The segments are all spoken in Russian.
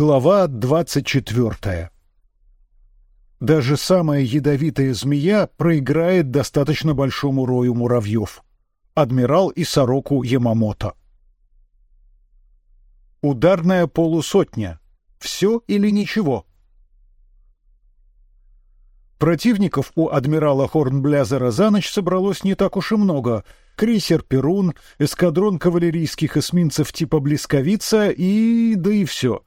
Глава двадцать четвертая. Даже самая ядовитая змея проиграет достаточно большому рою муравьев. Адмирал и сороку Ямамото. Ударная полусотня. Все или ничего. Противников у адмирала Хорнблязера за ночь собралось не так уж и много. Крейсер Перун, эскадрон кавалерийских эсминцев типа Блесковица и да и все.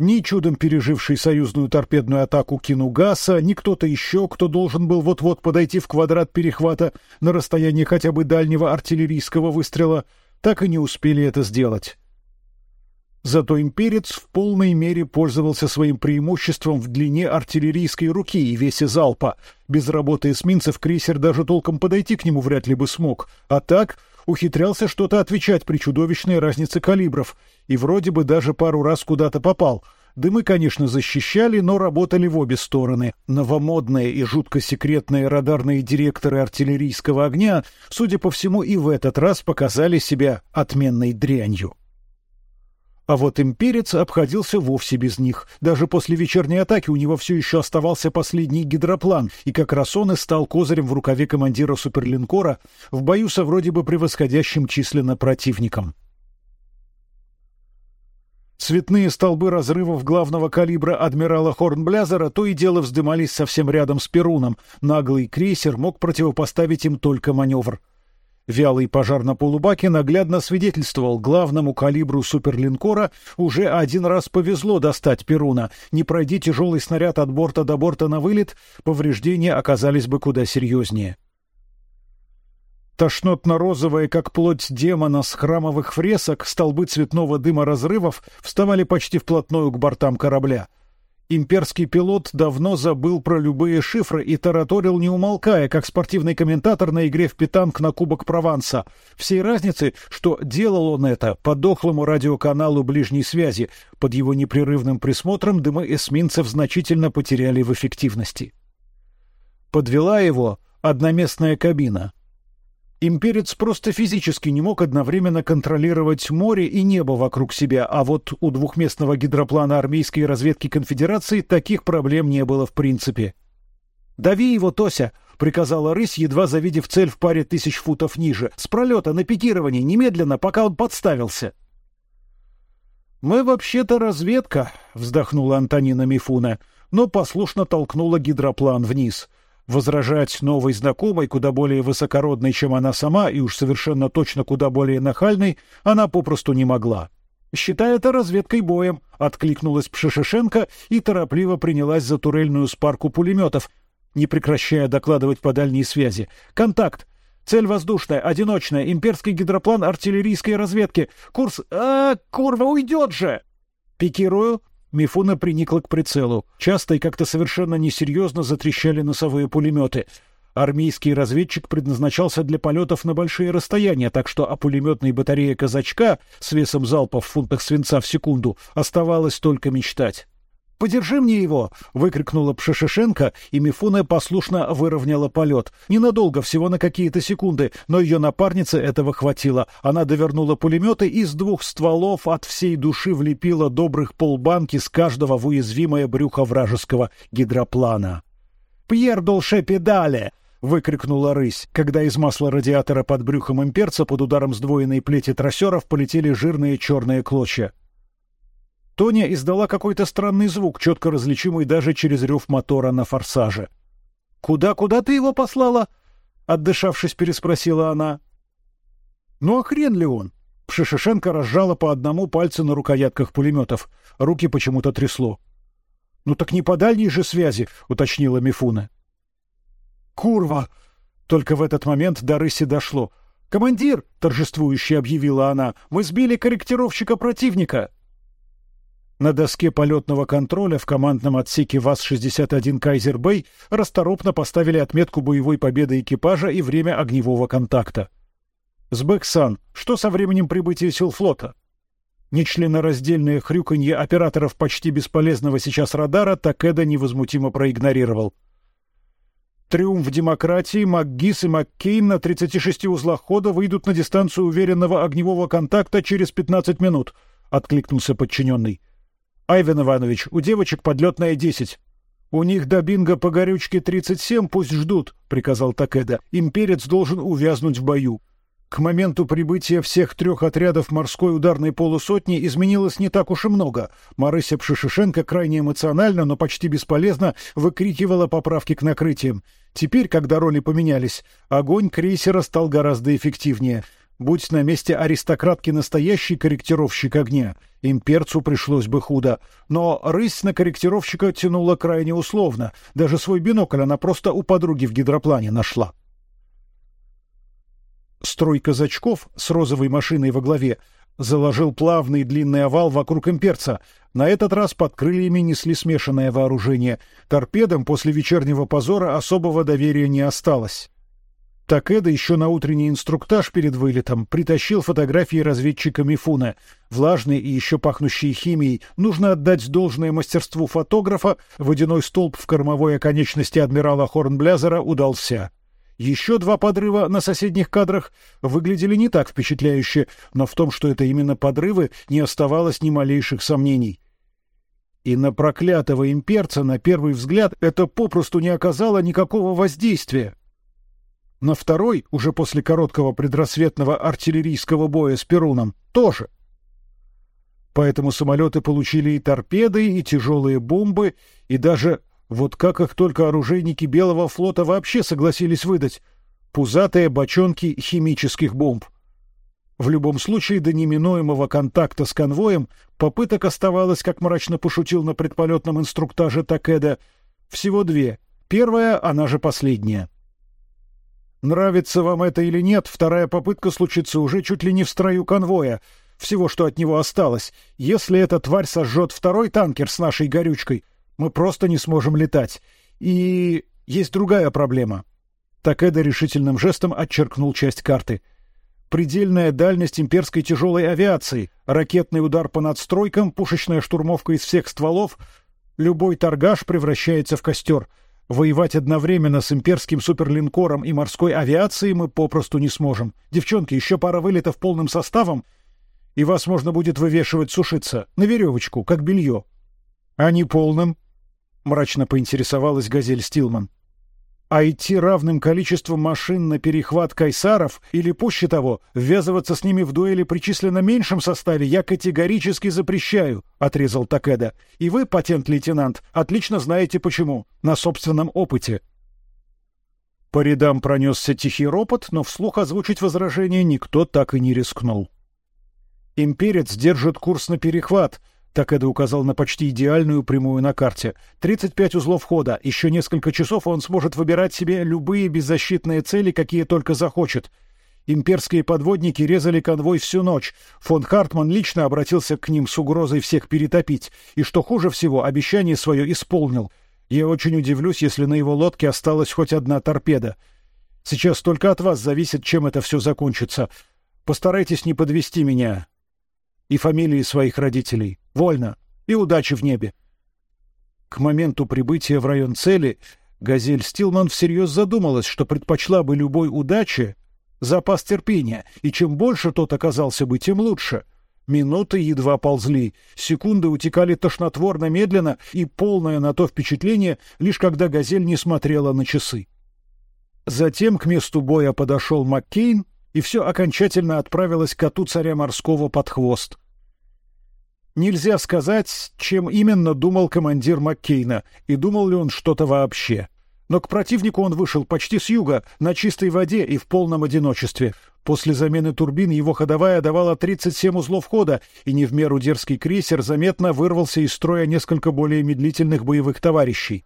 Ни чудом переживший союзную торпедную атаку Кинугаса, ни кто-то еще, кто должен был вот-вот подойти в квадрат перехвата на расстоянии хотя бы дальнего артиллерийского выстрела, так и не успели это сделать. Зато имперец в полной мере пользовался своим преимуществом в длине артиллерийской руки и весе залпа. Без работы эсминцев крейсер даже толком подойти к нему вряд ли бы смог, а так ухитрялся что-то отвечать при чудовищной разнице калибров и вроде бы даже пару раз куда-то попал. Дымы, конечно, защищали, но работали в обе стороны. Новомодные и жутко секретные радарные директоры артиллерийского огня, судя по всему, и в этот раз показали себя отменной дрянью. А вот имперец обходился вовсе без них. Даже после вечерней атаки у него все еще оставался последний гидроплан, и как раз он и стал козырем в рукаве командира суперлинкора в бою со вроде бы превосходящим численно противником. Цветные столбы разрывов главного калибра адмирала Хорнблязера то и дело вздымались совсем рядом с Перуном. Наглый крейсер мог противопоставить им только маневр. Вялый пожар на полубаке наглядно свидетельствовал главному калибру суперлинкора уже один раз повезло достать Перуна. Не пройди тяжелый снаряд от борта до борта на вылет, повреждения оказались бы куда серьезнее. Тошнотно-розовые, как плоть демона с храмовых фресок, столбы цветного дыма разрывов вставали почти вплотную к бортам корабля — Имперский пилот давно забыл про любые шифры и тараторил не умолкая, как спортивный комментатор на игре в питанг на Кубок Прованса. Всей разницы, что делал он это по дохлому радиоканалу ближней связи. Под его непрерывным присмотром дымы эсминцев значительно потеряли в эффективности. Подвела его одноместная кабина. Имперец просто физически не мог одновременно контролировать море и небо вокруг себя, а вот у двухместного гидроплана армейской разведки конфедерации таких проблем не было в принципе. «Дави его, Тося!» — приказала рысь, едва завидев цель в паре тысяч футов ниже. «С пролета на пикирование, немедленно, пока он подставился!» «Мы вообще-то разведка», — вздохнула Антонина Мифуна, но послушно толкнула гидроплан вниз — Возражать новой знакомой, куда более высокородной, чем она сама, и уж совершенно точно куда более нахальной, она попросту не могла. «Считай это разведкой боем», — откликнулась Пшешешенко и торопливо принялась за турельную спарку пулеметов, не прекращая докладывать по дальней связи. «Контакт! Цель воздушная, одиночная, имперский гидроплан артиллерийской разведки. Курс... А, курва, уйдет же!» «Пикирую», Мифуна приникла к прицелу. Часто и как-то совершенно несерьезно затрещали носовые пулеметы. Армейский разведчик предназначался для полетов на большие расстояния, так что о пулеметной батарее казачка с весом залпа в фунтах свинца в секунду оставалось только мечтать. «Подержи мне его!» — выкрикнула Пшешешенко, и Мифуна послушно выровняла полет. Ненадолго, всего на какие-то секунды, но ее напарнице этого хватило. Она довернула пулеметы и с двух стволов от всей души влепила добрых полбанки с каждого в уязвимое брюхо вражеского гидроплана. «Пьер долше педали!» — выкрикнула рысь, когда из масла радиатора под брюхом имперца под ударом сдвоенной плети трассеров полетели жирные черные клочья. Тоня издала какой-то странный звук, четко различимый даже через рев мотора на форсаже. «Куда, куда ты его послала?» — отдышавшись, переспросила она. «Ну а хрен ли он?» Пшишишенко разжала по одному пальцу на рукоятках пулеметов. Руки почему-то трясло. «Ну так не по дальней же связи», — уточнила Мифуна. «Курва!» Только в этот момент до рыси дошло. «Командир!» — торжествующе объявила она. «Мы сбили корректировщика противника!» На доске полетного контроля в командном отсеке ВАЗ-61 «Кайзер Бэй» расторопно поставили отметку боевой победы экипажа и время огневого контакта. Сбэксан, что со временем прибытия сил флота? Нечленораздельное хрюканье операторов почти бесполезного сейчас радара Такеда невозмутимо проигнорировал. Триумф демократии, МакГис и МакКейн на 36 узлах хода выйдут на дистанцию уверенного огневого контакта через 15 минут, откликнулся подчиненный. Айвен Иванович, у девочек подлетная десять. У них до бинга по горючке тридцать семь, пусть ждут, приказал Такеда. Имперец должен увязнуть в бою. К моменту прибытия всех трех отрядов морской ударной полусотни изменилось не так уж и много. Марыся Пшишишенко крайне эмоционально, но почти бесполезно выкрикивала поправки к накрытиям. Теперь, когда роли поменялись, огонь крейсера стал гораздо эффективнее. Будь на месте аристократки настоящий корректировщик огня, имперцу пришлось бы худо. Но рысь на корректировщика тянула крайне условно. Даже свой бинокль она просто у подруги в гидроплане нашла. Строй казачков с розовой машиной во главе заложил плавный длинный овал вокруг имперца. На этот раз под крыльями несли смешанное вооружение. Торпедам после вечернего позора особого доверия не осталось. Такеда еще на утренний инструктаж перед вылетом притащил фотографии разведчика Мифуна. Влажные и еще пахнущие химией, нужно отдать должное мастерству фотографа, водяной столб в кормовой оконечности адмирала Хорнблязера удался. Еще два подрыва на соседних кадрах выглядели не так впечатляюще, но в том, что это именно подрывы, не оставалось ни малейших сомнений. И на проклятого имперца на первый взгляд это попросту не оказало никакого воздействия. На второй, уже после короткого предрассветного артиллерийского боя с Перуном, тоже. Поэтому самолеты получили и торпеды, и тяжелые бомбы, и даже вот как их только оружейники Белого флота вообще согласились выдать? Пузатые бочонки химических бомб. В любом случае, до неминуемого контакта с конвоем попыток оставалось, как мрачно пошутил на предполетном инструктаже Такеда, всего две. Первая, она же последняя. Нравится вам это или нет, вторая попытка случится уже чуть ли не в строю конвоя. Всего, что от него осталось. Если эта тварь сожжет второй танкер с нашей горючкой, мы просто не сможем летать. И есть другая проблема. Такеда решительным жестом отчеркнул часть карты. Предельная дальность имперской тяжелой авиации, ракетный удар по надстройкам, пушечная штурмовка из всех стволов, любой торгаш превращается в костер. Воевать одновременно с имперским суперлинкором и морской авиацией мы попросту не сможем. Девчонки, еще пара вылетов полным составом, и вас можно будет вывешивать сушиться на веревочку, как белье. А не полным мрачно поинтересовалась Газель Стилман. А идти равным количеством машин на перехват кайсаров или пуще того, ввязываться с ними в дуэли при численно меньшем составе я категорически запрещаю, отрезал Такеда. И вы, патент-лейтенант, отлично знаете почему, на собственном опыте. По рядам пронесся тихий ропот, но вслух озвучить возражение никто так и не рискнул. Имперец держит курс на перехват, так это указал на почти идеальную прямую на карте. 35 узлов хода. Еще несколько часов он сможет выбирать себе любые беззащитные цели, какие только захочет. Имперские подводники резали конвой всю ночь. Фон Хартман лично обратился к ним с угрозой всех перетопить, и что хуже всего, обещание свое исполнил. Я очень удивлюсь, если на его лодке осталась хоть одна торпеда. Сейчас только от вас зависит, чем это все закончится. Постарайтесь не подвести меня и фамилии своих родителей. Вольно. И удачи в небе. К моменту прибытия в район цели Газель Стилман всерьез задумалась, что предпочла бы любой удаче запас терпения, и чем больше тот оказался бы, тем лучше. Минуты едва ползли, секунды утекали тошнотворно медленно, и полное на то впечатление, лишь когда Газель не смотрела на часы. Затем к месту боя подошел Маккейн, и все окончательно отправилось коту царя морского под хвост. Нельзя сказать, чем именно думал командир Маккейна и думал ли он что-то вообще. Но к противнику он вышел почти с юга, на чистой воде и в полном одиночестве. После замены турбин его ходовая давала 37 узлов хода, и не в меру дерзкий крейсер заметно вырвался из строя несколько более медлительных боевых товарищей.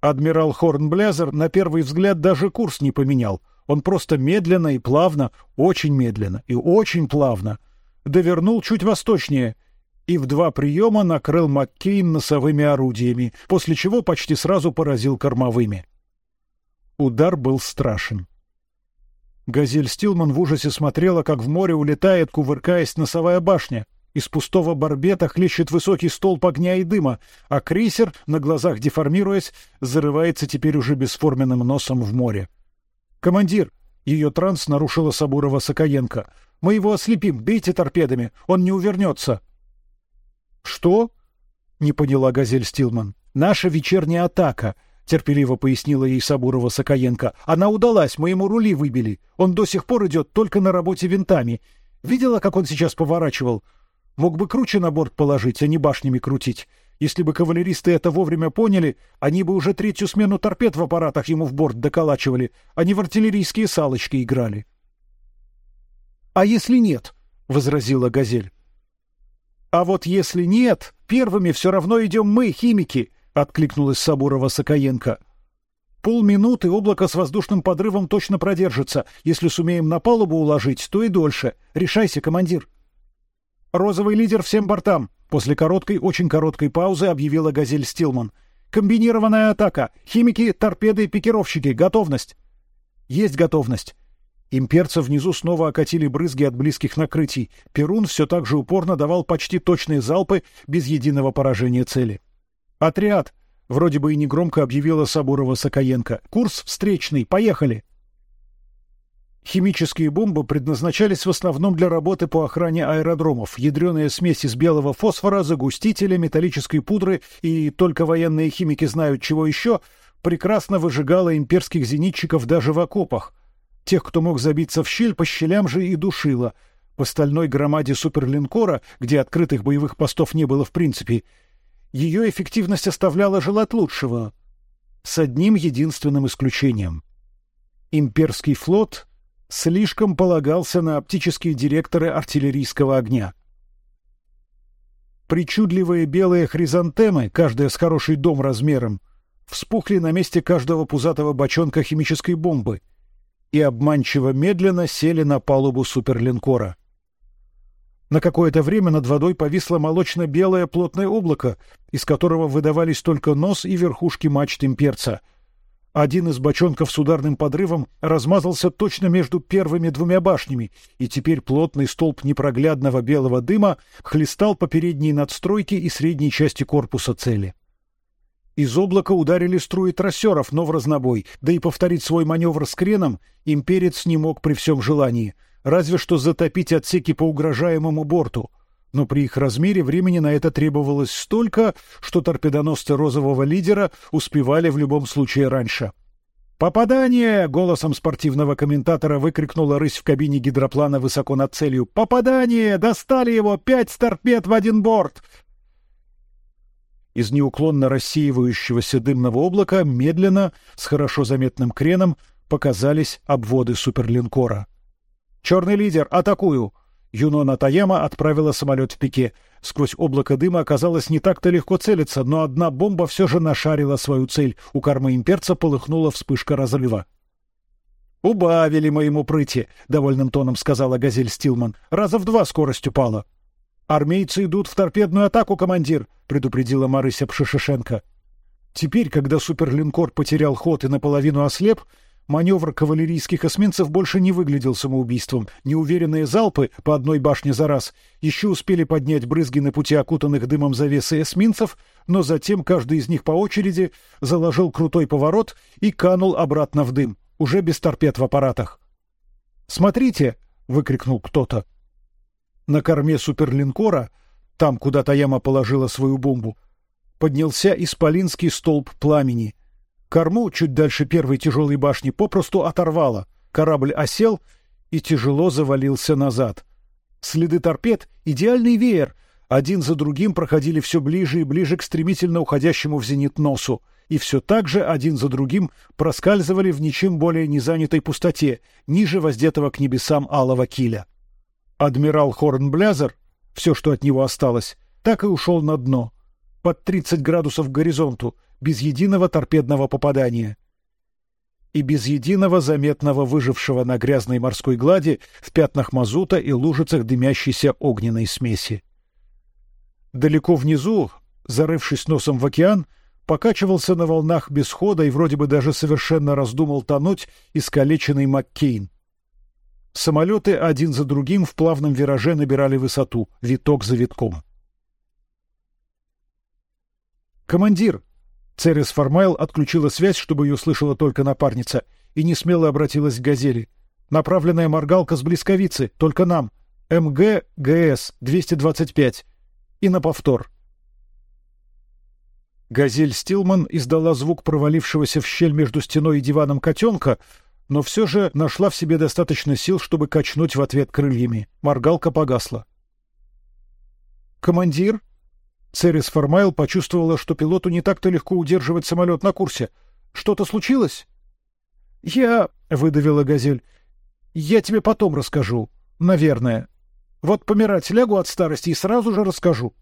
Адмирал Хорнблязер на первый взгляд даже курс не поменял. Он просто медленно и плавно, очень медленно и очень плавно — довернул чуть восточнее и в два приема накрыл Маккейн носовыми орудиями, после чего почти сразу поразил кормовыми. Удар был страшен. Газель Стилман в ужасе смотрела, как в море улетает, кувыркаясь носовая башня. Из пустого барбета хлещет высокий столб огня и дыма, а крейсер, на глазах деформируясь, зарывается теперь уже бесформенным носом в море. «Командир!» — ее транс нарушила Сабурова Сокоенко — мы его ослепим, бейте торпедами, он не увернется. Что? Не поняла Газель Стилман. Наша вечерняя атака, терпеливо пояснила ей Сабурова Сокоенко. Она удалась, мы ему рули выбили. Он до сих пор идет только на работе винтами. Видела, как он сейчас поворачивал? Мог бы круче на борт положить, а не башнями крутить. Если бы кавалеристы это вовремя поняли, они бы уже третью смену торпед в аппаратах ему в борт доколачивали, а не в артиллерийские салочки играли. А если нет? возразила Газель. А вот если нет, первыми все равно идем мы, химики, откликнулась Сабурова Сокоенко. Полминуты облако с воздушным подрывом точно продержится. Если сумеем на палубу уложить, то и дольше. Решайся, командир. Розовый лидер всем бортам. После короткой, очень короткой паузы объявила Газель Стилман. Комбинированная атака. Химики, торпеды, пикировщики. Готовность. Есть готовность. Имперцы внизу снова окатили брызги от близких накрытий. Перун все так же упорно давал почти точные залпы без единого поражения цели. Отряд. Вроде бы и негромко объявила Сабурова Сокоенко. Курс встречный. Поехали. Химические бомбы предназначались в основном для работы по охране аэродромов. Ядреная смесь из белого фосфора, загустителя, металлической пудры и только военные химики знают чего еще, прекрасно выжигала имперских зенитчиков даже в окопах. Тех, кто мог забиться в щель, по щелям же и душила. По стальной громаде суперлинкора, где открытых боевых постов не было в принципе, ее эффективность оставляла желать лучшего. С одним единственным исключением. Имперский флот слишком полагался на оптические директоры артиллерийского огня. Причудливые белые хризантемы, каждая с хороший дом размером, вспухли на месте каждого пузатого бочонка химической бомбы и обманчиво медленно сели на палубу суперлинкора. На какое-то время над водой повисло молочно-белое плотное облако, из которого выдавались только нос и верхушки мачт имперца — один из бочонков с ударным подрывом размазался точно между первыми двумя башнями, и теперь плотный столб непроглядного белого дыма хлестал по передней надстройке и средней части корпуса цели. Из облака ударили струи трассеров, но в разнобой, да и повторить свой маневр с креном имперец не мог при всем желании, разве что затопить отсеки по угрожаемому борту — но при их размере времени на это требовалось столько, что торпедоносцы розового лидера успевали в любом случае раньше. Попадание! голосом спортивного комментатора выкрикнула рысь в кабине гидроплана высоко над целью. Попадание! Достали его пять торпед в один борт. Из неуклонно рассеивающегося дымного облака медленно, с хорошо заметным креном, показались обводы суперлинкора. Черный лидер, атакую! Юнона Таяма отправила самолет в пике. Сквозь облако дыма оказалось не так-то легко целиться, но одна бомба все же нашарила свою цель. У кормы имперца полыхнула вспышка разрыва. Убавили моему прыти, довольным тоном сказала Газель Стилман. Раза в два скорость упала. Армейцы идут в торпедную атаку, командир, предупредила Марыся Пшишишенко. Теперь, когда суперлинкор потерял ход и наполовину ослеп, Маневр кавалерийских эсминцев больше не выглядел самоубийством. Неуверенные залпы по одной башне за раз еще успели поднять брызги на пути окутанных дымом завесы эсминцев, но затем каждый из них по очереди заложил крутой поворот и канул обратно в дым, уже без торпед в аппаратах. Смотрите! выкрикнул кто-то. На корме суперлинкора, там, куда Таяма положила свою бомбу, поднялся исполинский столб пламени — Корму чуть дальше первой тяжелой башни попросту оторвало. Корабль осел и тяжело завалился назад. Следы торпед — идеальный веер. Один за другим проходили все ближе и ближе к стремительно уходящему в зенит носу, и все так же один за другим проскальзывали в ничем более не занятой пустоте, ниже воздетого к небесам алого киля. Адмирал Хорнблязер, все, что от него осталось, так и ушел на дно, под тридцать градусов к горизонту, без единого торпедного попадания и без единого заметного выжившего на грязной морской глади в пятнах мазута и лужицах дымящейся огненной смеси. Далеко внизу, зарывшись носом в океан, покачивался на волнах без хода и вроде бы даже совершенно раздумал тонуть искалеченный Маккейн. Самолеты один за другим в плавном вираже набирали высоту, виток за витком. Командир, Церес Формайл отключила связь, чтобы ее слышала только напарница, и не смело обратилась к Газели. Направленная моргалка с близковицы, только нам. МГ ГС 225. и на повтор. Газель Стилман издала звук провалившегося в щель между стеной и диваном котенка, но все же нашла в себе достаточно сил, чтобы качнуть в ответ крыльями. Моргалка погасла. Командир, Церис Формайл почувствовала, что пилоту не так-то легко удерживать самолет на курсе. Что-то случилось? Я выдавила Газель. Я тебе потом расскажу, наверное. Вот помирать лягу от старости и сразу же расскажу.